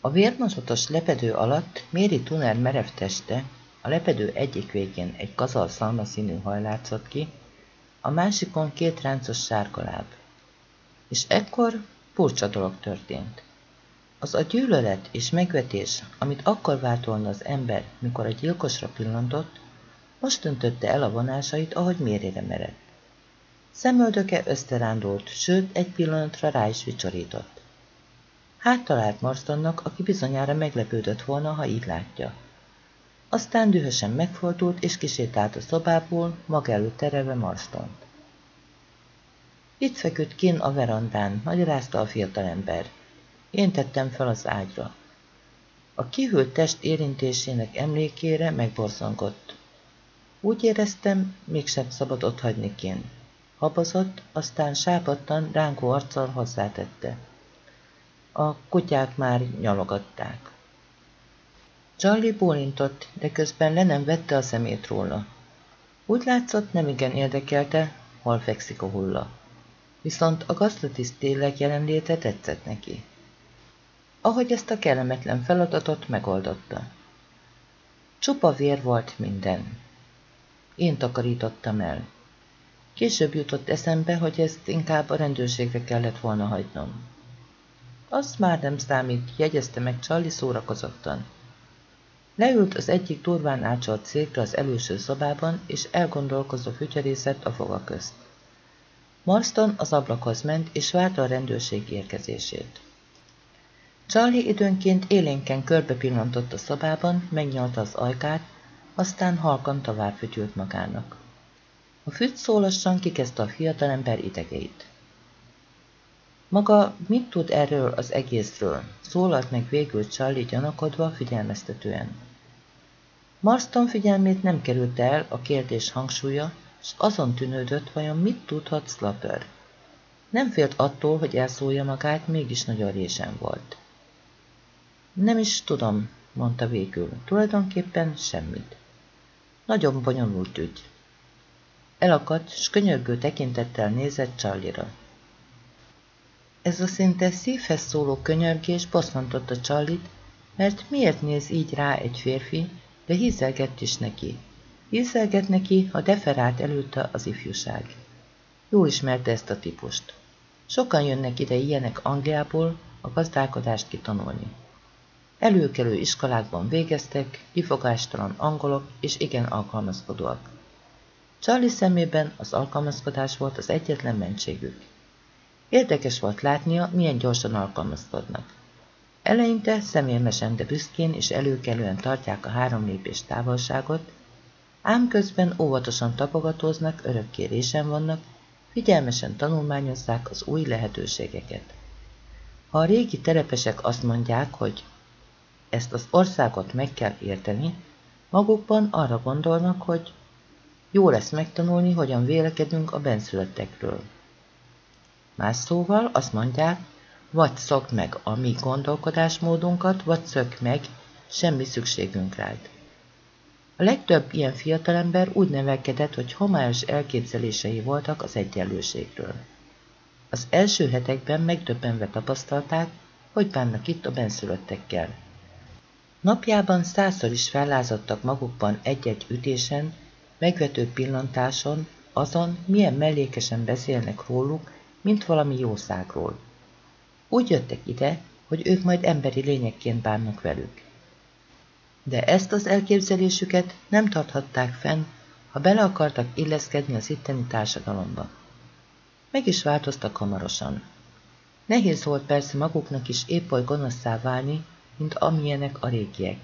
A vérmazatos lepedő alatt Méri Tuner merev teste, a lepedő egyik végén egy kazal szalmaszínű haj látszott ki, a másikon két ráncos sárkaláb. És ekkor furcsa dolog történt. Az a gyűlölet és megvetés, amit akkor várt volna az ember, mikor a gyilkosra pillantott, most öntötte el a vonásait, ahogy mérére merett. Szemöldöke összerándult, sőt, egy pillanatra rá is vicsorított. Hát talált Marstonnak, aki bizonyára meglepődött volna, ha így látja. Aztán dühösen megfordult, és kisétált a szobából, maga előtt terelve Marstont. Itt feküdt kin a verandán, magyarázta a fiatalember. Én tettem fel az ágyra. A kihűlt test érintésének emlékére megborzongott. Úgy éreztem, mégsem szabad ott hagyni kin. Habozott, aztán sápadtan, ránkó arccal hozzátette. A kutyák már nyalogatták. Charlie bólintott, de közben le nem vette a szemét róla. Úgy látszott, nem igen érdekelte, hol fekszik a hulla. Viszont a gazdatiszt tényleg jelenléte tetszett neki. Ahogy ezt a kellemetlen feladatot megoldotta. Csupa vér volt minden. Én takarítottam el. Később jutott eszembe, hogy ezt inkább a rendőrségre kellett volna hagynom. Az már nem számít, jegyezte meg Charlie szórakozottan. Leült az egyik turván ácsolt székre az előső szobában, és elgondolkozva fütyörészett a foga közt. Marston az ablakhoz ment, és várta a rendőrség érkezését. Charlie időnként élénken körbe pillantott a szobában, megnyalta az ajkát, aztán halkan tovább fütyült magának. A füt szó lassan kikezdte a fiatalember idegeit. Maga mit tud erről az egészről? Szólalt meg végül Charlie gyanakodva, figyelmeztetően. Marston figyelmét nem került el a kérdés hangsúlya, és azon tűnődött, vajon mit tudhat Slapper. Nem félt attól, hogy elszólja magát, mégis nagyon résen volt. Nem is tudom, mondta végül. Tulajdonképpen semmit. Nagyon bonyolult ügy. Elakadt, s könyörgő tekintettel nézett Charlie-ra. Ez a szinte szívhez szóló könyörgés bosszantotta Charlie-t, mert miért néz így rá egy férfi, de hízelgett is neki. Hízelgett neki, ha deferált előtte az ifjúság. Jó ismerte ezt a típust. Sokan jönnek ide ilyenek Angliából a gazdálkodást kitanulni. Előkelő iskolákban végeztek, kifogástalan angolok és igen alkalmazkodóak. Charlie szemében az alkalmazkodás volt az egyetlen mentségük. Érdekes volt látnia, milyen gyorsan alkalmazkodnak. Eleinte személyesen, de büszkén és előkelően tartják a három lépés távolságot, ám közben óvatosan tapogatóznak, örökkérésen vannak, figyelmesen tanulmányozzák az új lehetőségeket. Ha a régi telepesek azt mondják, hogy ezt az országot meg kell érteni, magukban arra gondolnak, hogy jó lesz megtanulni, hogyan vélekedünk a benszülöttekről. Más szóval azt mondják, vagy szokd meg a mi gondolkodásmódunkat, vagy szök meg, semmi szükségünk rád. A legtöbb ilyen fiatalember úgy nevelkedett, hogy homályos elképzelései voltak az egyenlőségről. Az első hetekben megdöbbenve tapasztalták, hogy bánnak itt a benszülöttekkel. Napjában százszor is fellázadtak magukban egy-egy ütésen, megvető pillantáson, azon, milyen mellékesen beszélnek róluk, mint valami jószágról. Úgy jöttek ide, hogy ők majd emberi lényekként bánnak velük. De ezt az elképzelésüket nem tarthatták fenn, ha bele akartak illeszkedni az itteni társadalomba. Meg is változtak hamarosan. Nehéz volt persze maguknak is épp oly gonoszszá válni, mint amilyenek a régiek.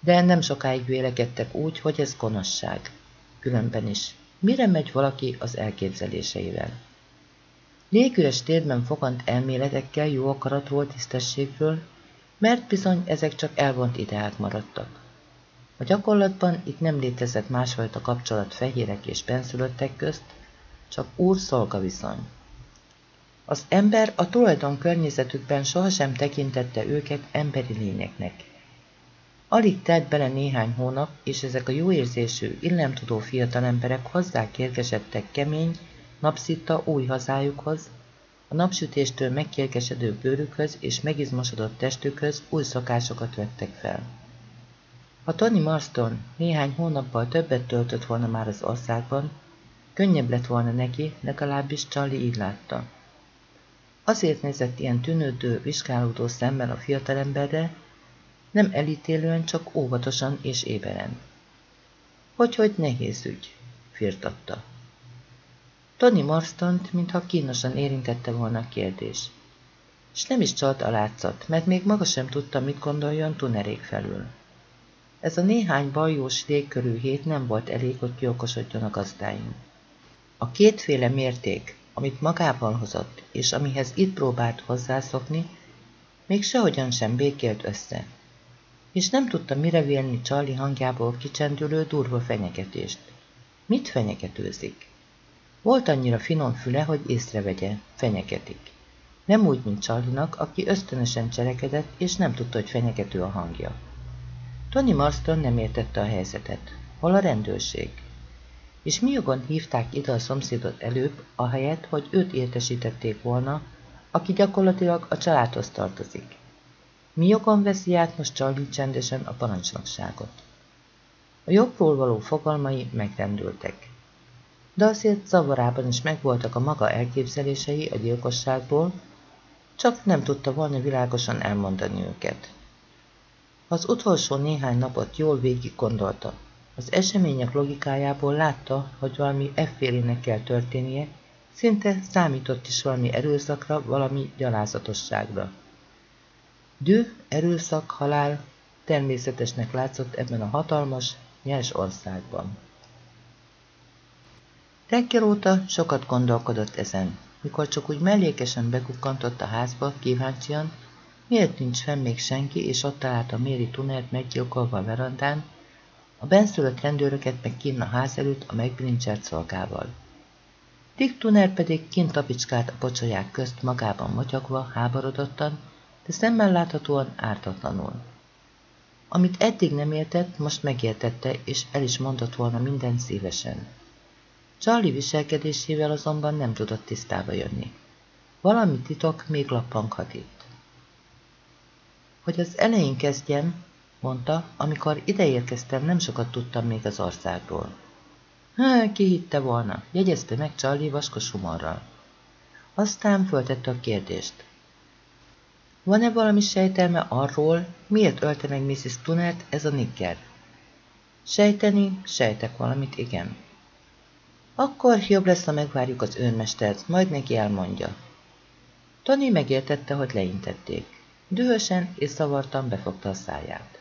De nem sokáig vélekedtek úgy, hogy ez gonoszság. Különben is, mire megy valaki az elképzeléseivel? Légüres térben fogant elméletekkel jó akaratról, tisztességről, mert bizony ezek csak elvont ideák maradtak. A gyakorlatban itt nem létezett másfajta kapcsolat fehérek és benszülöttek közt, csak úr-szolga viszony. Az ember a tulajdon környezetükben sohasem tekintette őket emberi lényeknek. Alig telt bele néhány hónap, és ezek a jóérzésű, illemtudó fiatalemberek hozzá kérgesedtek kemény, napszitta új hazájukhoz, A napsütéstől megkérkesedő bőrükhöz és megizmosodott testükhöz új szokásokat vettek fel. Ha Tony Marston néhány hónappal többet töltött volna már az országban, könnyebb lett volna neki, legalábbis Charlie így látta. Azért nézett ilyen tűnődő, vizsgálódó szemmel a fiatalemberre, nem elítélően, csak óvatosan és éberen. Hogy-hogy nehéz ügy, firtatta. Tony Marstont, mintha kínosan érintette volna a kérdés. És nem is csalt a látszat, mert még maga sem tudta, mit gondoljon Tunerék felül. Ez a néhány bajós légkörű hét nem volt elég, hogy kiokosodjon a gazdáim. A kétféle mérték, amit magával hozott, és amihez itt próbált hozzászokni, még sehogyan sem békélt össze, és nem tudta mire vélni Charlie hangjából kicsendülő durva fenyegetést. Mit fenyegetőzik? Volt annyira finom füle, hogy észrevegye, fenyegetik. Nem úgy, mint Charlie-nak, aki ösztönösen cselekedett, és nem tudta, hogy fenyegető a hangja. Tony Marston nem értette a helyzetet. Hol a rendőrség? És mi jogon hívták ide a szomszédot előbb, ahelyett, hogy őt értesítették volna, aki gyakorlatilag a családhoz tartozik. Mi jogon veszi át most Charlie csendesen a parancsnokságot? A jogról való fogalmai megrendültek. De azért zavarában is megvoltak a maga elképzelései a gyilkosságból, csak nem tudta volna világosan elmondani őket. Az utolsó néhány napot jól végig gondolta. Az események logikájából látta, hogy valami effélének kell történnie, szinte számított is valami erőszakra, valami gyalázatosságra. Düh, erőszak, halál természetesnek látszott ebben a hatalmas, nyers országban. Reggel óta sokat gondolkodott ezen, mikor csak úgy mellékesen bekukkantott a házba, kíváncsian, miért nincs fenn még senki, és ott találta Méri Tunert meggyilkolva a verandán, a benszülött rendőröket meg kinn a ház előtt a megbilincselt szolgával. Dick Tuner pedig kint tapicskált a pocsolyák közt magában motyogva, háborodottan, de szemmel láthatóan ártatlanul. Amit eddig nem értett, most megértette, és el is mondott volna minden szívesen. Charlie viselkedésével azonban nem tudott tisztába jönni. Valami titok még lappanghat itt. Hogy az elején kezdjem, mondta, amikor ideérkeztem, nem sokat tudtam még az országról. Há, ki hitte volna, jegyezte meg Charlie vaskos humorral. Aztán föltette a kérdést. Van-e valami sejtelme arról, miért ölte meg Mrs. Tunert ez a nigger? Sejteni, sejtek valamit, igen. Akkor jobb lesz, ha megvárjuk az őrmestert, majd neki elmondja. Tony megértette, hogy leintették. Dühösen és szavartan befogta a száját.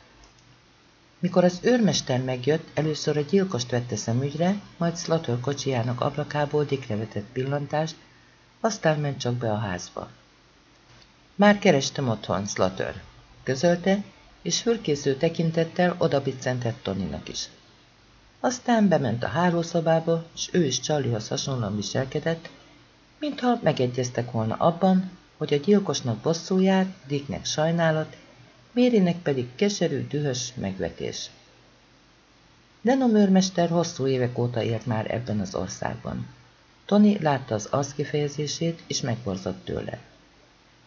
Mikor az őrmester megjött, először a gyilkost vette szemügyre, majd Slater kocsijának ablakából vetett pillantást, aztán ment csak be a házba. Már kerestem otthon, Slater, közölte, és fölkészül tekintettel odabiccentett Toninak is. Aztán bement a hálószobába, és ő is Charliehoz hasonlóan viselkedett, mintha megegyeztek volna abban, hogy a gyilkosnak bosszúját, Dicknek sajnálat, Mérinek pedig keserű, dühös megvetés. Denom őrmester hosszú évek óta élt már ebben az országban. Tony látta az arc kifejezését, és megborzott tőle.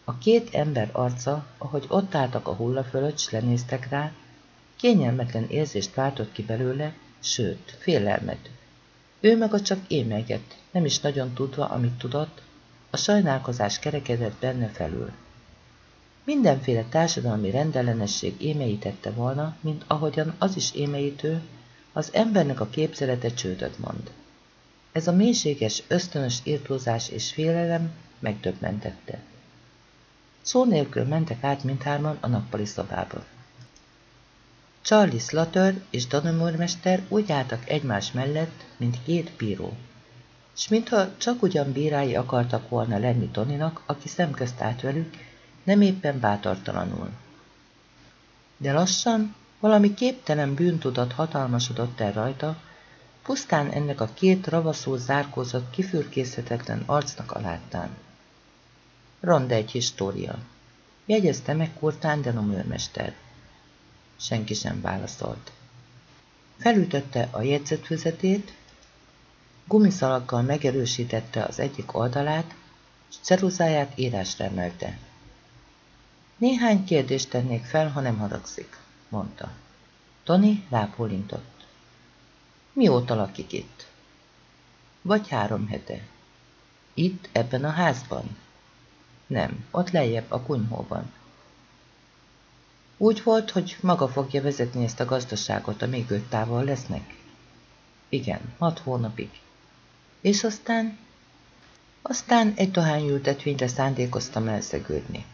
A két ember arca, ahogy ott álltak a hulla fölött, s lenéztek rá, kényelmetlen érzést váltott ki belőle, sőt, félelmet. Ő maga csak émelgett, nem is nagyon tudva, amit tudott, a sajnálkozás kerekedett benne felül. Mindenféle társadalmi rendellenesség émeítette volna, mint ahogyan az is émeítő, az embernek a képzelete csődöt mond. Ez a mélységes, ösztönös írtózás és félelem megdöbbentette. Szó nélkül mentek át mindhárman a nappali szobába. Charlie Slater és Danomormester úgy álltak egymás mellett, mint két bíró. S mintha csak ugyan bírái akartak volna lenni Toninak, aki szemközt állt velük, nem éppen bátortalanul. De lassan valami képtelen bűntudat hatalmasodott el rajta, pusztán ennek a két ravaszul zárkózott kifürkészhetetlen arcnak a. Ronda egy história. Jegyezte meg Kurtán Denom őrmester. Senki sem válaszolt. Felütötte a jegyzetfüzetét, gumiszalaggal megerősítette az egyik oldalát, s ceruzáját írásra emelte. Néhány kérdést tennék fel, ha nem haragszik, mondta. Tony rápólintott. Mióta lakik itt? Vagy három hete. Itt, ebben a házban? Nem, ott lejjebb, a kunyhóban. Úgy volt, hogy maga fogja vezetni ezt a gazdaságot, amíg ők távol lesznek? Igen, hat hónapig. És aztán? Aztán egy ültetvényre szándékoztam elszegődni.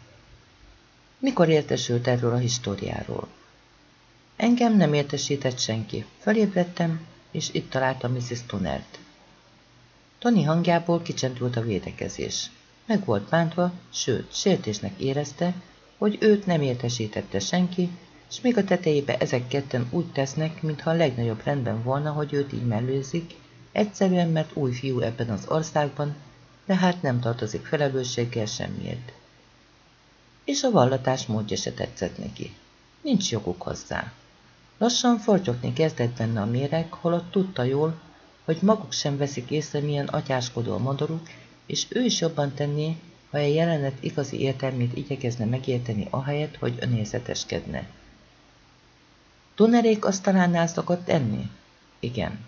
Mikor értesült erről a históriáról? Engem nem értesített senki. Felébredtem, és itt találtam Mrs. Tunert. Tony hangjából kicsendült a védekezés. Meg volt bántva, sőt, sértésnek érezte, hogy őt nem értesítette senki, és még a tetejébe ezek ketten úgy tesznek, mintha a legnagyobb rendben volna, hogy őt így mellőzik, egyszerűen, mert új fiú ebben az országban, de hát nem tartozik felelősséggel semmiért. És a vallatás módja se tetszett neki. Nincs joguk hozzá. Lassan fortyogni kezdett benne a méreg, holott tudta jól, hogy maguk sem veszik észre, milyen atyáskodó a modoruk, és ő is jobban tenné, ha a jelenet igazi értelmét igyekezne megérteni ahelyett, hogy önérzeteskedne. Tunerék asztalánál szokott enni? Igen.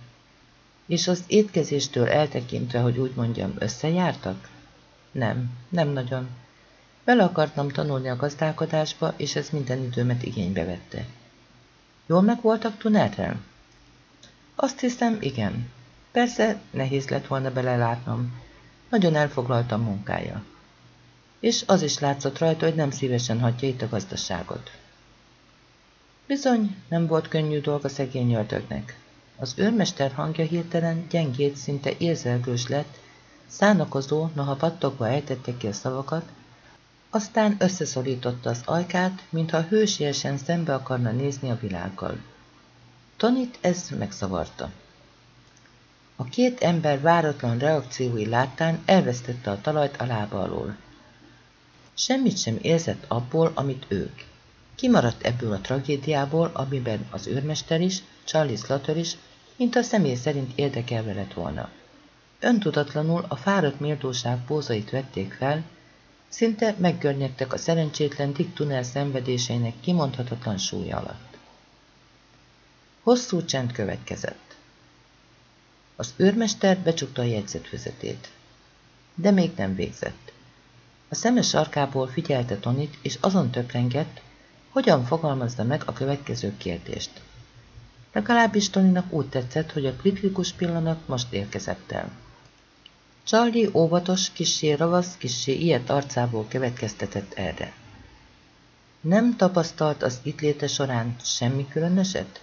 És az étkezéstől eltekintve, hogy úgy mondjam, összejártak? Nem, nem nagyon. Bele akartam tanulni a gazdálkodásba, és ez minden időmet igénybe vette. Jól meg voltak? Azt hiszem, igen. Persze, nehéz lett volna belelátnom. Nagyon elfoglaltam munkája. És az is látszott rajta, hogy nem szívesen hagyja itt a gazdaságot. Bizony, nem volt könnyű dolga szegény ördögnek. Az őrmester hangja hirtelen gyengét, szinte érzelgős lett, szánakozó, noha pattogva ejtette ki a szavakat, aztán összeszorította az ajkát, mintha hősiesen szembe akarna nézni a világgal. Tonit ez megszavarta. A két ember váratlan reakciói láttán elvesztette a talajt a lába alól. Semmit sem érzett abból, amit ők. Kimaradt ebből a tragédiából, amiben az őrmester is, Charlie Slater is, mint a személy szerint érdekelve lett volna. Öntudatlanul a fáradt méltóság pózait vették fel, szinte meggörnyedtek a szerencsétlen Dick Tunnel szenvedéseinek kimondhatatlan súlya alatt. Hosszú csend következett. Az őrmester becsukta a jegyzetfüzetét. De még nem végzett. A szemes sarkából figyelte Tonit, és azon töprengett, hogyan fogalmazza meg a következő kérdést. Legalábbis Toninak úgy tetszett, hogy a kritikus pillanat most érkezett el. Charlie óvatos, kissé ravasz, kissé ilyet arcából következtetett erre. Nem tapasztalt az itt léte során semmi különöset?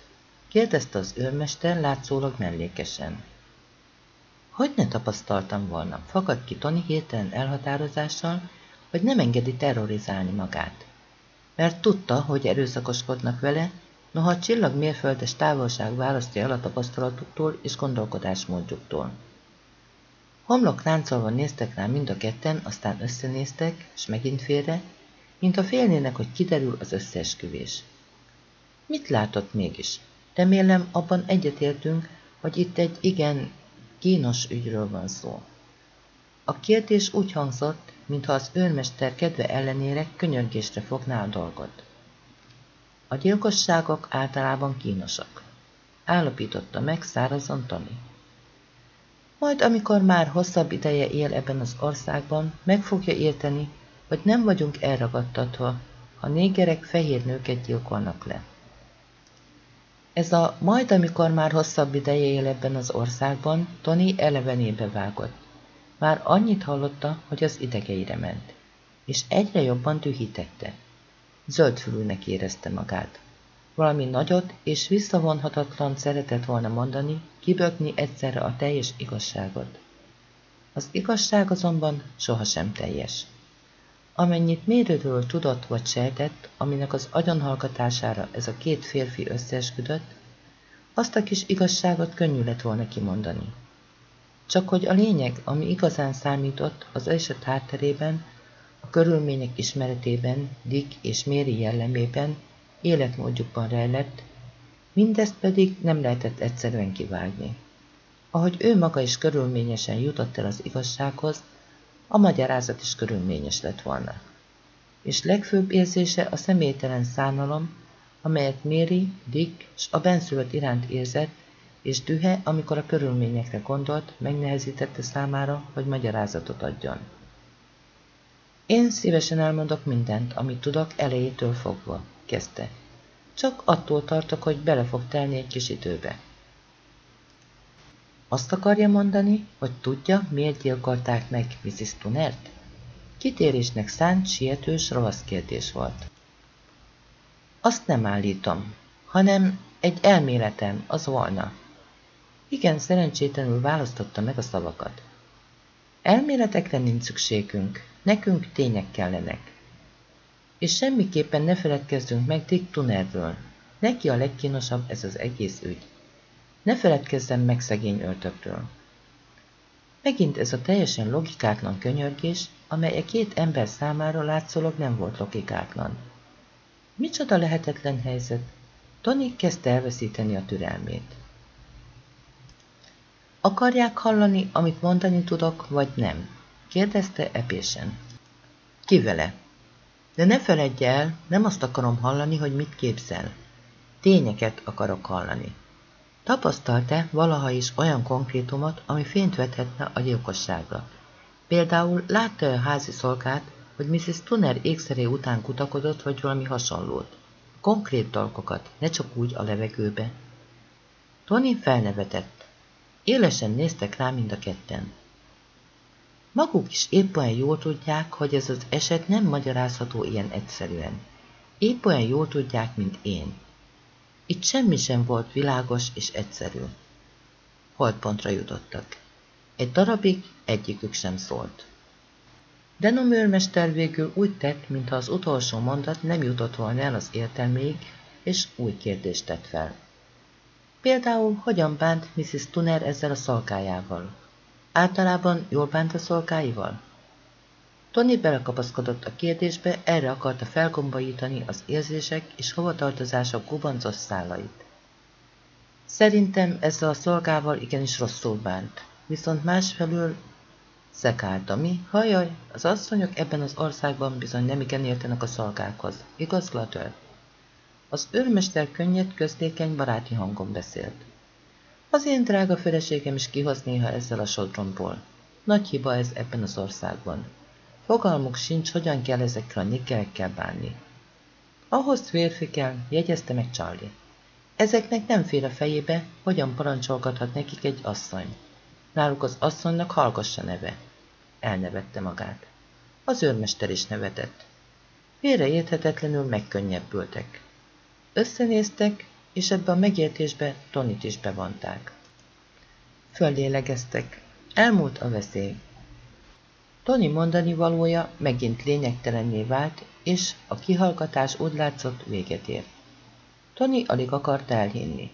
kérdezte az őrmester látszólag mellékesen. Hogy ne tapasztaltam volna, fakadt ki Tony hirtelen elhatározással, hogy nem engedi terrorizálni magát. Mert tudta, hogy erőszakoskodnak vele, noha a csillag mérföldes távolság választja el a tapasztalatuktól és gondolkodásmódjuktól. Homlok ráncolva néztek rá mind a ketten, aztán összenéztek, és megint félre, mint a félnének, hogy kiderül az összeesküvés. Mit látott mégis? Remélem, abban egyetértünk, hogy itt egy igen kínos ügyről van szó. A kérdés úgy hangzott, mintha az őrmester kedve ellenére könyörgésre fogná a dolgot. A gyilkosságok általában kínosak, állapította meg szárazon Tony. Majd amikor már hosszabb ideje él ebben az országban, meg fogja érteni, hogy nem vagyunk elragadtatva, ha négerek fehér nőket gyilkolnak le. Ez a majd, amikor már hosszabb ideje él ebben az országban, Tony elevenébe vágott. Már annyit hallotta, hogy az idegeire ment, és egyre jobban dühítette. Zöldfülűnek érezte magát. Valami nagyot és visszavonhatatlan szeretett volna mondani, kibökni egyszerre a teljes igazságot. Az igazság azonban sohasem teljes. Amennyit mérőről tudott vagy sejtett, aminek az agyonhallgatására ez a két férfi összeesküdött, azt a kis igazságot könnyű lett volna kimondani. Csak hogy a lényeg, ami igazán számított az eset hátterében, a körülmények ismeretében, Dick és Méri jellemében, életmódjukban rejlett, mindezt pedig nem lehetett egyszerűen kivágni. Ahogy ő maga is körülményesen jutott el az igazsághoz, a magyarázat is körülményes lett volna. És legfőbb érzése a személytelen szánalom, amelyet Mary, Dick és a benszülött iránt érzett, és dühe, amikor a körülményekre gondolt, megnehezítette számára, hogy magyarázatot adjon. Én szívesen elmondok mindent, amit tudok elejétől fogva, kezdte. Csak attól tartok, hogy bele fog telni egy kis időbe. Azt akarja mondani, hogy tudja, miért gyilkolták meg Mrs. Tunert? Kitérésnek szánt, sietős, ravasz kérdés volt. Azt nem állítom, hanem egy elméletem, az volna. Igen, szerencsétlenül választotta meg a szavakat. Elméletekre nincs szükségünk, nekünk tények kellenek. És semmiképpen ne feledkezzünk meg Dick Tunerről. Neki a legkínosabb ez az egész ügy. Ne feledkezzem meg szegény öltökről. Megint ez a teljesen logikátlan könyörgés, amely a két ember számára látszólag nem volt logikátlan. Micsoda lehetetlen helyzet! Tony kezdte elveszíteni a türelmét. Akarják hallani, amit mondani tudok, vagy nem? kérdezte epésen. Ki? De ne feledj el, nem azt akarom hallani, hogy mit képzel. Tényeket akarok hallani. Tapasztalt-e valaha is olyan konkrétumot, ami fényt vethetne a gyilkosságra? Például látta a házi szolgát, hogy Mrs. Tunner ékszeré után kutakodott, vagy valami hasonlót. Konkrét dolgokat, ne csak úgy a levegőbe. Tony felnevetett. Élesen néztek rá mind a ketten. Maguk is épp olyan jól tudják, hogy ez az eset nem magyarázható ilyen egyszerűen. Épp olyan jól tudják, mint én. Itt semmi sem volt világos és egyszerű. Holdpontra jutottak. Egy darabig egyikük sem szólt. Denom őrmester végül úgy tett, mintha az utolsó mondat nem jutott volna el az értelméig, és új kérdést tett fel. Például, hogyan bánt Mrs. Tuner ezzel a szolgájával? Általában jól bánt a szolgáival? Tony belekapaszkodott a kérdésbe, erre akarta felgombaítani az érzések és hovatartozások gubancos szálait. Szerintem ezzel a szolgával igenis rosszul bánt, viszont másfelől szekálta mi, hajaj, az asszonyok ebben az országban bizony nem igen értenek a szolgákhoz, igaz, Glatter? Az őrmester könnyed, közlékeny, baráti hangon beszélt. Az én drága feleségem is kihoz néha ezzel a sodromból. Nagy hiba ez ebben az országban. Fogalmuk sincs, hogyan kell ezekkel a nikkelekkel bánni. Ahhoz férfi kell, jegyezte meg Charlie. Ezeknek nem fér a fejébe, hogyan parancsolgathat nekik egy asszony. Náluk az asszonynak hallgassa neve. Elnevette magát. Az őrmester is nevetett. Félreérthetetlenül megkönnyebbültek. Összenéztek, és ebbe a megértésbe Tonit is bevonták. Föllélegeztek. Elmúlt a veszély. Tony mondani valója megint lényegtelenné vált, és a kihallgatás úgy látszott véget ért. Tony alig akart elhinni.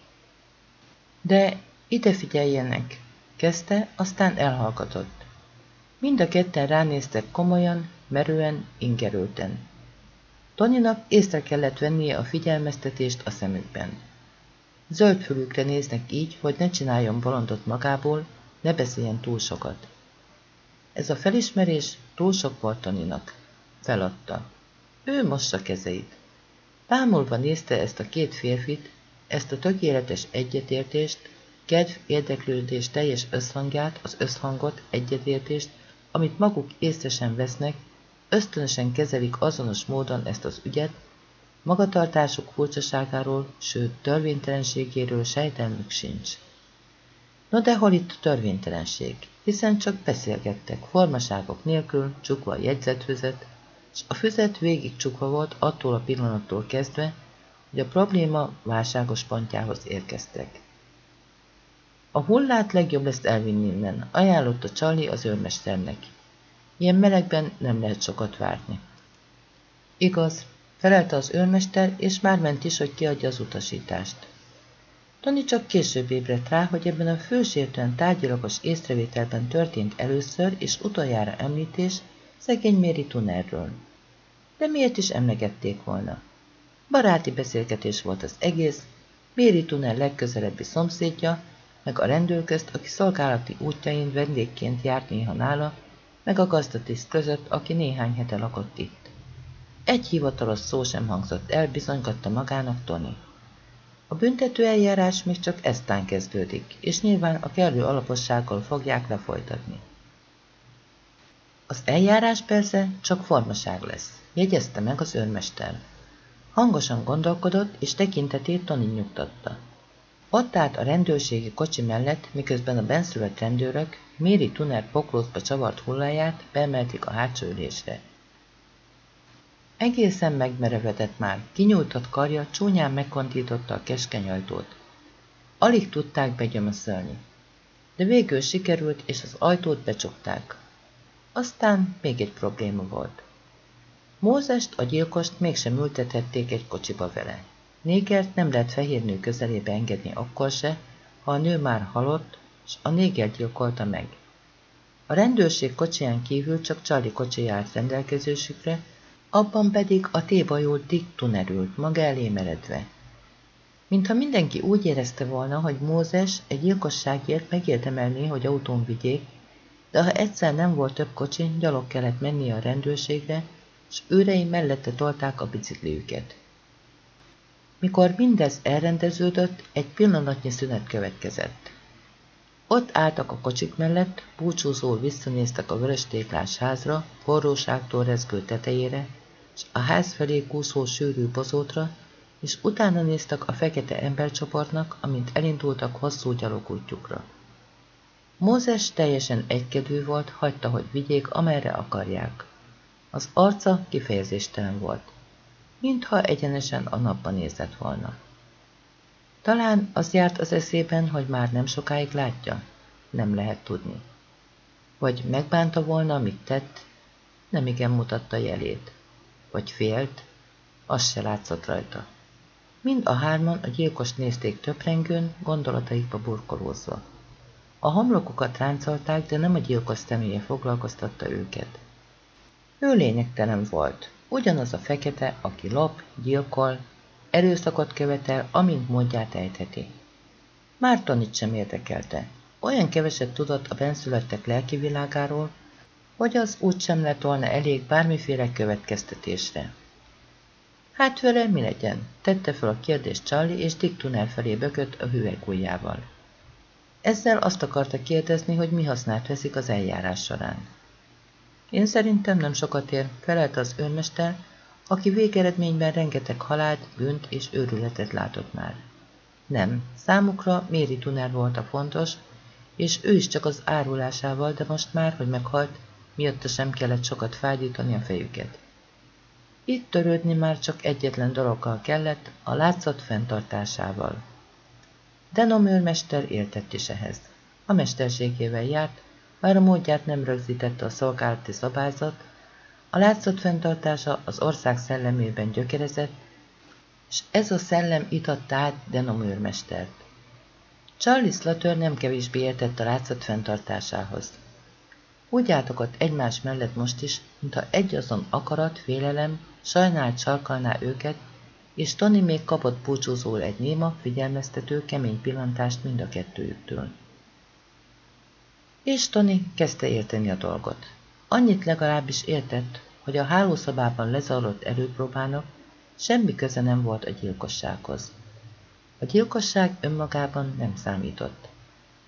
De ide figyeljenek, kezdte, aztán elhallgatott. Mind a ketten ránéztek komolyan, merően, ingerülten. Toninak észre kellett vennie a figyelmeztetést a szemükben. Zöld fülükre néznek így, hogy ne csináljon bolondot magából, ne beszéljen túl sokat. Ez a felismerés túl sok volt Toninak. Feladta. Ő mossa kezeit. Pámolva nézte ezt a két férfit, ezt a tökéletes egyetértést, kedv, érdeklődés teljes összhangját, az összhangot, egyetértést, amit maguk észre sem vesznek, ösztönösen kezelik azonos módon ezt az ügyet, magatartásuk furcsaságáról, sőt törvénytelenségéről sejtelmük sincs. No de hol itt a törvénytelenség? Hiszen csak beszélgettek, formaságok nélkül, csukva a jegyzetfüzet, és a füzet végig csukva volt attól a pillanattól kezdve, hogy a probléma válságos pontjához érkeztek. A hullát legjobb lesz elvinni innen, ajánlotta Charlie az őrmesternek. Ilyen melegben nem lehet sokat várni. Igaz, felelte az őrmester, és már ment is, hogy kiadja az utasítást. Tony csak később ébredt rá, hogy ebben a fősértően tárgyalagos észrevételben történt először és utoljára említés szegény Mary Tunerről. De miért is emlegették volna? Baráti beszélgetés volt az egész, Mary Tuner legközelebbi szomszédja, meg a rendőrközt, aki szolgálati útjain vendégként járt néha nála, meg a gazdatiszt között, aki néhány hete lakott itt. Egy hivatalos szó sem hangzott el, bizonygatta magának Tony. A büntető eljárás még csak eztán kezdődik, és nyilván a kellő alapossággal fogják lefolytatni. Az eljárás persze csak formaság lesz, jegyezte meg az őrmester. Hangosan gondolkodott, és tekintetét Tony nyugtatta. Ott a rendőrségi kocsi mellett, miközben a benszülött rendőrök Méri Tuner poklózba csavart hulláját beemelték a hátsó ülésre. Egészen megmerevedett már, kinyújtott karja csúnyán megkontította a keskeny ajtót. Alig tudták begyömöszölni. De végül sikerült, és az ajtót becsukták. Aztán még egy probléma volt. Mózest, a gyilkost mégsem ültethették egy kocsiba vele. Négert nem lehet fehér nő közelébe engedni akkor se, ha a nő már halott, és a néger gyilkolta meg. A rendőrség kocsiján kívül csak Charlie kocsi állt rendelkezésükre, abban pedig a tébajú Dick tunerült, maga elé meredve. Mintha mindenki úgy érezte volna, hogy Mózes egy gyilkosságért megérdemelné, hogy autón vigyék, de ha egyszer nem volt több kocsi, gyalog kellett mennie a rendőrségre, és őrei mellette tolták a bicikliüket. Mikor mindez elrendeződött, egy pillanatnyi szünet következett. Ott álltak a kocsik mellett, búcsúzól visszanéztek a vörös téklás házra, forróságtól rezgő tetejére, és a ház felé kúszó sűrű bozótra, és utána néztek a fekete embercsoportnak, amint elindultak hosszú gyalogútjukra. Mózes teljesen egykedvű volt, hagyta, hogy vigyék, amerre akarják. Az arca kifejezéstelen volt, mintha egyenesen a napba nézett volna. Talán az járt az eszében, hogy már nem sokáig látja? Nem lehet tudni. Vagy megbánta volna, amit tett? Nem igen mutatta jelét. Vagy félt? Az se látszott rajta. Mind a hárman a gyilkos nézték töprengőn, gondolataikba burkolózva. A homlokukat ráncolták, de nem a gyilkos személye foglalkoztatta őket. Ő lényegtelen volt, ugyanaz a fekete, aki lop, gyilkol, erőszakot követel, amint módját ejtheti. Mártonit sem érdekelte. Olyan keveset tudott a benszülöttek lelki világáról, hogy az úgy sem lett volna elég bármiféle következtetésre. Hát vele mi legyen? Tette fel a kérdést Charlie, és Dick Tunnel felé bökött a hüvelykujjával. Ezzel azt akarta kérdezni, hogy mi hasznát veszik az eljárás során. Én szerintem nem sokat ér, felelt az önmester, aki végeredményben rengeteg halált, bűnt és őrületet látott már. Nem, számukra Méri Tuner volt a fontos, és ő is csak az árulásával, de most már, hogy meghalt, miatta sem kellett sokat fájdítani a fejüket. Itt törődni már csak egyetlen dologgal kellett, a látszat fenntartásával. Denom őrmester értett is ehhez. A mesterségével járt, bár a módját nem rögzítette a szolgálati szabályzat, a látszat fenntartása az ország szellemében gyökerezett, és ez a szellem itatta át Denom őrmestert. Charlie Slater nem kevésbé értett a látszat fenntartásához. Úgy álltak egymás mellett most is, mintha egy azon akarat, félelem, sajnált sarkalná őket, és Tony még kapott búcsúzól egy néma, figyelmeztető, kemény pillantást mind a kettőjüktől. És Tony kezdte érteni a dolgot. Annyit legalábbis értett, hogy a hálószobában lezajlott előpróbának semmi köze nem volt a gyilkossághoz. A gyilkosság önmagában nem számított.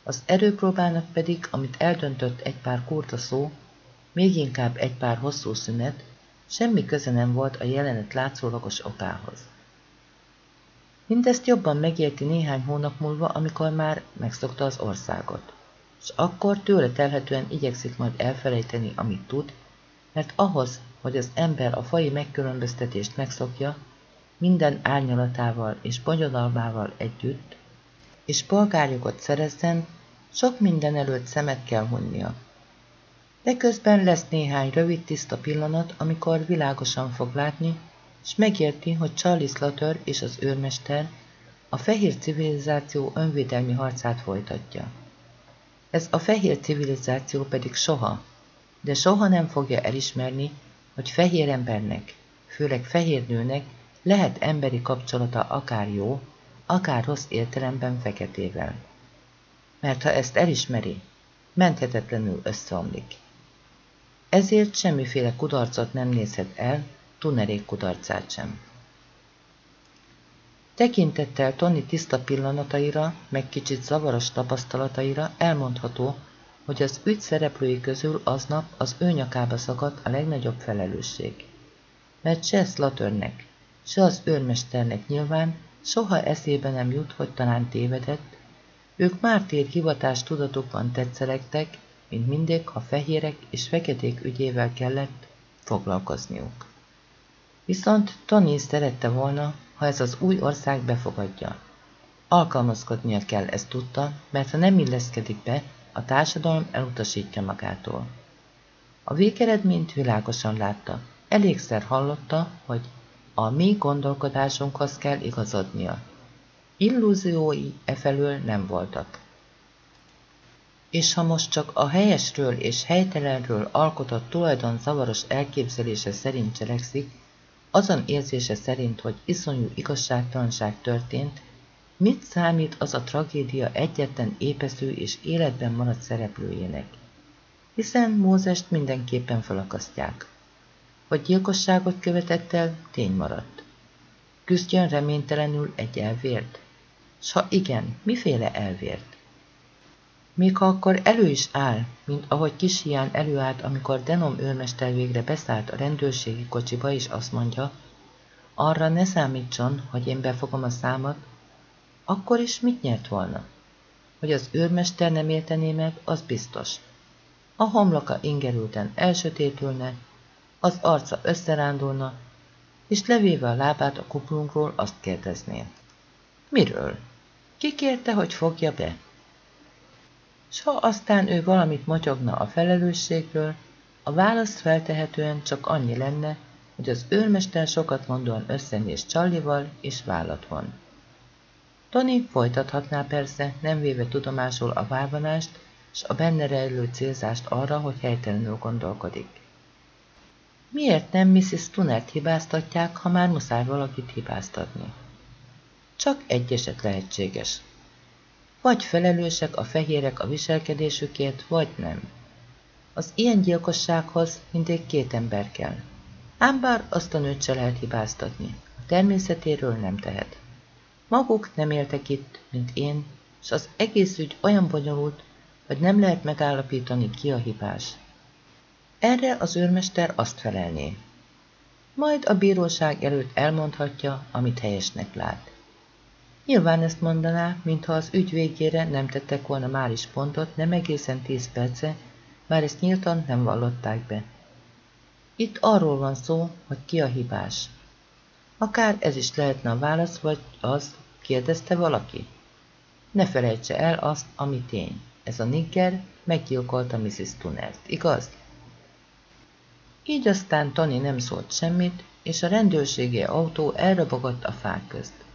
Az erőpróbának pedig, amit eldöntött egy pár kurta szó, még inkább egy pár hosszú szünet, semmi köze nem volt a jelenet látszólagos okához. Mindezt jobban megérti néhány hónap múlva, amikor már megszokta az országot. És akkor tőle telhetően igyekszik majd elfelejteni, amit tud, mert ahhoz, hogy az ember a fai megkülönböztetést megszokja, minden árnyalatával és bonyodalmával együtt, és polgárjogot szerezzen, sok minden előtt szemet kell hunnia. De közben lesz néhány rövid tiszta pillanat, amikor világosan fog látni, és megérti, hogy Charlie Slater és az őrmester a fehér civilizáció önvédelmi harcát folytatja. Ez a fehér civilizáció pedig soha, de soha nem fogja elismerni, hogy fehér embernek, főleg fehér nőnek lehet emberi kapcsolata akár jó, akár rossz értelemben feketével. Mert ha ezt elismeri, menthetetlenül összeomlik. Ezért semmiféle kudarcot nem nézhet el, Tunerék kudarcát sem. Tekintettel Tony tiszta pillanataira, meg kicsit zavaros tapasztalataira elmondható, hogy az ügy szereplői közül aznap az ő nyakába szakadt a legnagyobb felelősség. Mert se Slatternek, se az őrmesternek nyilván soha eszébe nem jut, hogy talán tévedett, ők mártír hivatás tudatukban tetszelegtek, mint mindig, ha fehérek és feketék ügyével kellett foglalkozniuk. Viszont Tony szerette volna, ha ez az új ország befogadja. Alkalmazkodnia kell, ezt tudta, mert ha nem illeszkedik be, a társadalom elutasítja magától. A végeredményt világosan látta. Elégszer hallotta, hogy a mi gondolkodásunkhoz kell igazodnia. Illúziói efelől nem voltak. És ha most csak a helyesről és helytelenről alkotott tulajdon zavaros elképzelése szerint cselekszik, azon érzése szerint, hogy iszonyú igazságtalanság történt, mit számít az a tragédia egyetlen épesző és életben maradt szereplőjének? Hiszen Mózest mindenképpen felakasztják. Hogy gyilkosságot követett el, tény maradt. Küzdjön reménytelenül egy elvért? S ha igen, miféle elvért? Ha akkor elő is áll, mint ahogy kis hián előállt, amikor Denom őrmester végre beszállt a rendőrségi kocsiba, és azt mondja, arra ne számítson, hogy én befogom a számot, akkor is mit nyert volna? Hogy az őrmester nem értené meg, az biztos. A homloka ingerülten elsötétülne, az arca összerándulna, és levéve a lábát a kuplunkról azt kérdezné. Miről? Ki kérte, hogy fogja be? S ha aztán ő valamit motyogna a felelősségről, a válasz feltehetően csak annyi lenne, hogy az őrmester sokat mondóan összenéz Csallival, és vállat von. Tony folytathatná persze, nem véve tudomásul a várvanást, s a benne rejlő célzást arra, hogy helytelenül gondolkodik. Miért nem Mrs. Tunert hibáztatják, ha már muszáj valakit hibáztatni? Csak egy eset lehetséges. Vagy felelősek a fehérek a viselkedésükért, vagy nem. Az ilyen gyilkossághoz mindig két ember kell. Ám bár azt a nőt se lehet hibáztatni, a természetéről nem tehet. Maguk nem éltek itt, mint én, és az egész ügy olyan bonyolult, hogy nem lehet megállapítani, ki a hibás. Erre az őrmester azt felelné. Majd a bíróság előtt elmondhatja, amit helyesnek lát. Nyilván ezt mondaná, mintha az ügy végére nem tettek volna már is pontot, nem egészen tíz perce, már ezt nyíltan nem vallották be. Itt arról van szó, hogy ki a hibás. Akár ez is lehetne a válasz, vagy az, kérdezte valaki. Ne felejtse el azt, ami tény. Ez a nigger meggyilkolta Mrs. Tunert, igaz? Így aztán Tony nem szólt semmit, és a rendőrségi autó elrabogott a fák közt.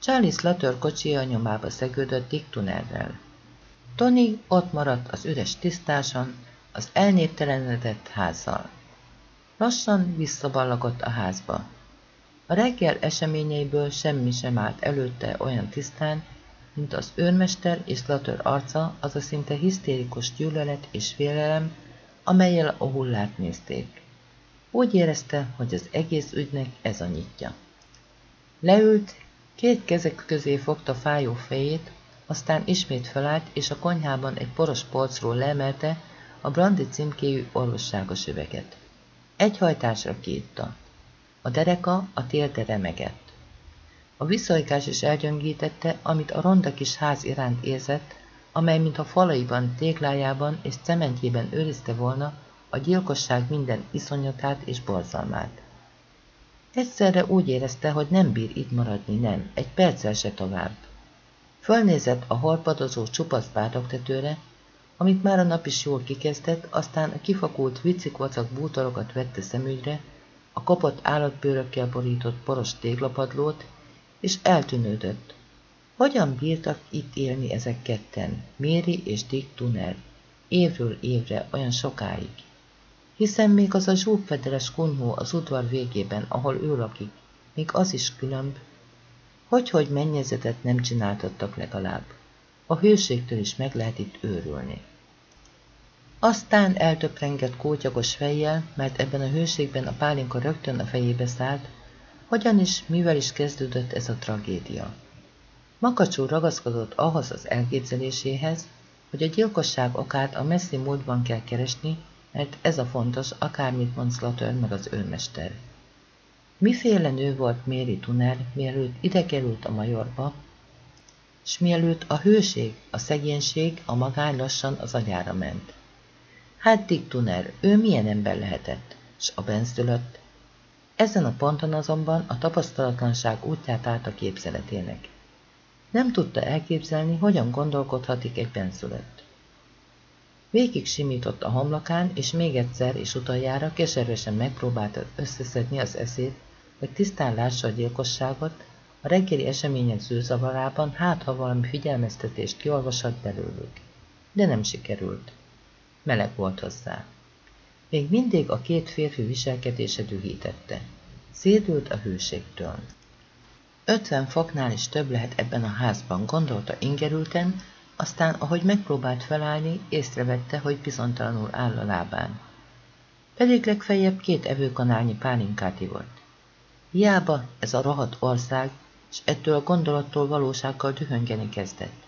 Charlie Slater kocsija nyomába szegődött Dick Tunerrel. Tony ott maradt az üres tisztáson, az elnéptelenedett házzal. Lassan visszaballagott a házba. A reggel eseményeiből semmi sem állt előtte olyan tisztán, mint az őrmester és Slater arca, az a szinte hisztérikus gyűlölet és félelem, amelyel a hullát nézték. Úgy érezte, hogy az egész ügynek ez a nyitja. Leült, két kezek közé fogta fájó fejét, aztán ismét felállt, és a konyhában egy poros polcról leemelte a brandi címkéjű orvosságos üveget. Egy hajtásra kiitta. A dereka a térde remegett. A viszolykás is elgyöngítette, amit a ronda kis ház iránt érzett, amely mintha falaiban, téglájában és cementjében őrizte volna a gyilkosság minden iszonyatát és borzalmát. Egyszerre úgy érezte, hogy nem bír itt maradni, nem, egy perccel se tovább. Fölnézett a horpadozó csupasz bádogtetőre, amit már a nap is jól kikezdett, aztán a kifakult vicikvacak bútorokat vette szemügyre, a kopott állatbőrökkel borított poros téglapadlót, és eltűnődött. Hogyan bírtak itt élni ezek ketten, Méri és Dick Tuner, évről évre, olyan sokáig? Hiszen még az a zsúbfedeles kunyhó az udvar végében, ahol ő lakik, még az is különb. Hogy-hogy mennyezetet nem csináltattak legalább. A hőségtől is meg lehet itt őrülni. Aztán eltöprengett kótyagos fejjel, mert ebben a hőségben a pálinka rögtön a fejébe szállt, hogyan is, mivel is kezdődött ez a tragédia. Makacsú ragaszkodott ahhoz az elképzeléséhez, hogy a gyilkosság okát a messzi múltban kell keresni, mert ez a fontos, akármit mond Slater meg az őrmester. Miféle nő volt Mary Tuner, mielőtt ide került a majorba, s mielőtt a hőség, a szegénység, a magány lassan az agyára ment. Hát Dick Tuner, ő milyen ember lehetett, s a benzdölött. Ezen a ponton azonban a tapasztalatlanság útját állt a képzeletének. Nem tudta elképzelni, hogyan gondolkodhatik egy benszülött. Végig simított a homlokán, és még egyszer és utoljára keservesen megpróbálta összeszedni az eszét, hogy tisztán lássa a gyilkosságot, a reggeli események zűrzavarában, hát ha valami figyelmeztetést kiolvashat belőlük. De nem sikerült. Meleg volt hozzá. Még mindig a két férfi viselkedése dühítette. Szédült a hőségtől. Ötven foknál is több lehet ebben a házban, gondolta ingerülten, aztán, ahogy megpróbált felállni, észrevette, hogy bizontalanul áll a lábán. Pedig legfeljebb két evőkanálnyi pálinkát ivott. Hiába ez a rohadt ország, és ettől a gondolattól valósággal dühöngeni kezdett.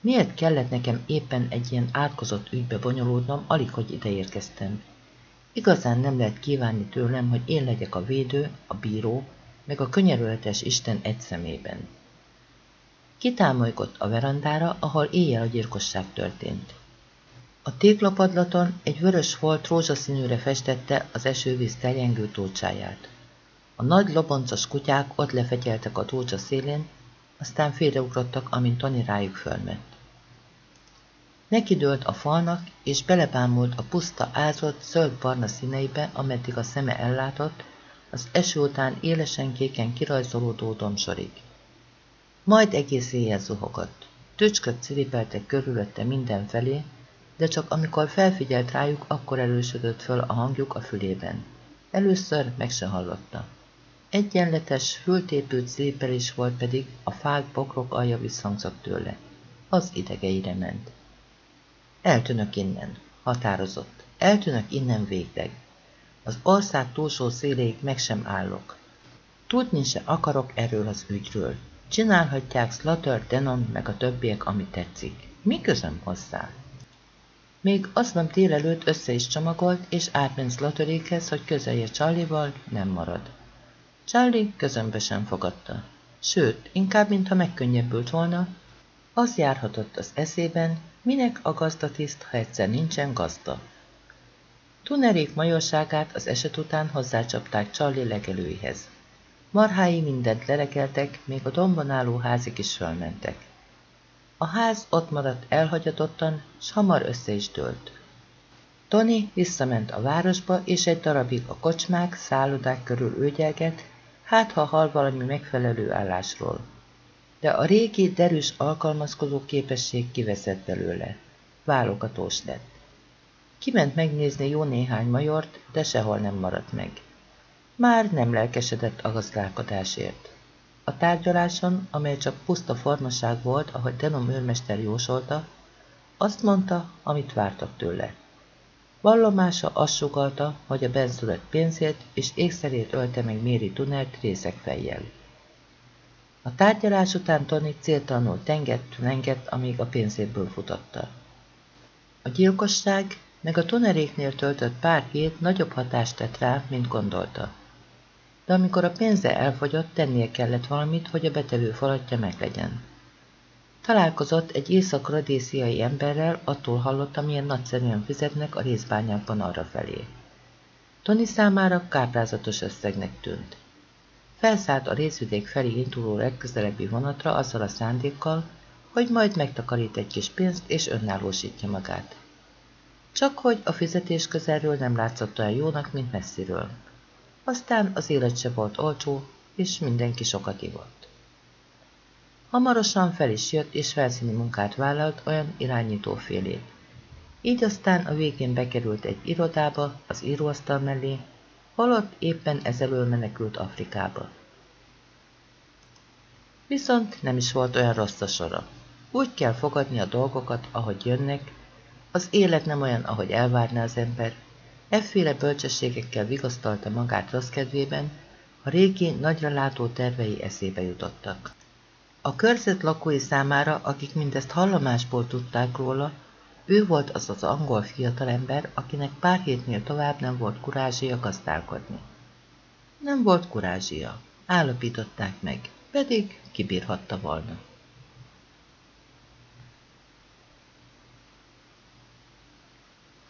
Miért kellett nekem éppen egy ilyen átkozott ügybe bonyolódnom, alig, hogy ide érkeztem? Igazán nem lehet kívánni tőlem, hogy én legyek a védő, a bíró, meg a könyörületes Isten egy szemében. Kitámolygott a verandára, ahol éjjel a gyilkosság történt. A téklapadlaton egy vörös folt rózsaszínűre festette az esővíz terjengő tócsáját. A nagy loboncos kutyák ott lefegyeltek a tócsa szélén, aztán félreugrottak, amint Tony rájuk fölment. Nekidőlt a falnak, és belebámult a puszta ázott, zöld-barna színeibe, ameddig a szeme ellátott, az eső után élesen kéken kirajzolódó domsorig. Majd egész éjjel zuhogott. Tücskök ciripeltek körülötte mindenfelé, de csak amikor felfigyelt rájuk, akkor erősödött föl a hangjuk a fülében. Először meg se hallotta. Egyenletes, fültépült szépelés volt pedig, a fák, bokrok alja visszhangzott tőle. Az idegeire ment. Eltűnök innen, határozott. Eltűnök innen végleg. Az ország túlsó széléig meg sem állok. Tudni se akarok erről az ügyről. Csinálhatják Slater, Denon meg a többiek, amit tetszik. Mi közöm hozzá? Még aznap délelőtt össze is csomagolt, és átment Slaterékhez, hogy közelje Charlie-val, nem marad. Charlie közömbe sem fogadta. Sőt, inkább, mintha megkönnyebbült volna, az járhatott az eszében, minek a gazdatiszt, ha egyszer nincsen gazda. Tunerék majorságát az eset után hozzácsapták Charlie legelőihez. Marhái mindent lerekeltek, még a dombon álló házig is fölmentek. A ház ott maradt elhagyatottan, s hamar össze is dőlt. Tony visszament a városba, és egy darabig a kocsmák, szállodák körül őgyelget, hát ha hal valami megfelelő állásról. De a régi, derűs alkalmazkodó képesség kiveszett belőle. Válogatós lett. Kiment megnézni jó néhány majort, de sehol nem maradt meg. Már nem lelkesedett a gazdálkodásért. A tárgyaláson, amely csak puszta formaság volt, ahogy Denom őrmester jósolta, azt mondta, amit vártak tőle. Vallomása azt sugalta, hogy a benszülött pénzét és ékszerét ölte meg Méri Tunert részek fejjel. A tárgyalás után Tony céltalanul tengett, lengett, amíg a pénzéből futotta. A gyilkosság meg a toneréknél töltött pár hét nagyobb hatást tett rá, mint gondolta. De amikor a pénze elfogyott, tennie kellett valamit, hogy a betevő falatja meglegyen. Találkozott egy észak-radésziai emberrel, attól hallotta, milyen nagyszerűen fizetnek a részbányákban arra felé. Tony számára káprázatos összegnek tűnt. Felszállt a részvidék felé induló legközelebbi vonatra azzal a szándékkal, hogy majd megtakarít egy kis pénzt és önállósítja magát. Csak hogy a fizetés közelről nem látszott olyan jónak, mint messziről. Aztán az élet se volt olcsó, és mindenki sokat ivott. Hamarosan fel is jött, és felszíni munkát vállalt olyan irányító félét. Így aztán a végén bekerült egy irodába, az íróasztal mellé, holott éppen ezelől menekült Afrikába. Viszont nem is volt olyan rossz a sora. Úgy kell fogadni a dolgokat, ahogy jönnek, Az élet nem olyan, ahogy elvárná az ember. Efféle bölcsességekkel vigasztalta magát rossz kedvében, a régi, nagyra látó tervei eszébe jutottak. A körzet lakói számára, akik mindezt hallomásból tudták róla, ő volt az az angol fiatalember, akinek pár hétnél tovább nem volt kurázsia gazdálkodni. Nem volt kurázsia, állapították meg, pedig kibírhatta volna.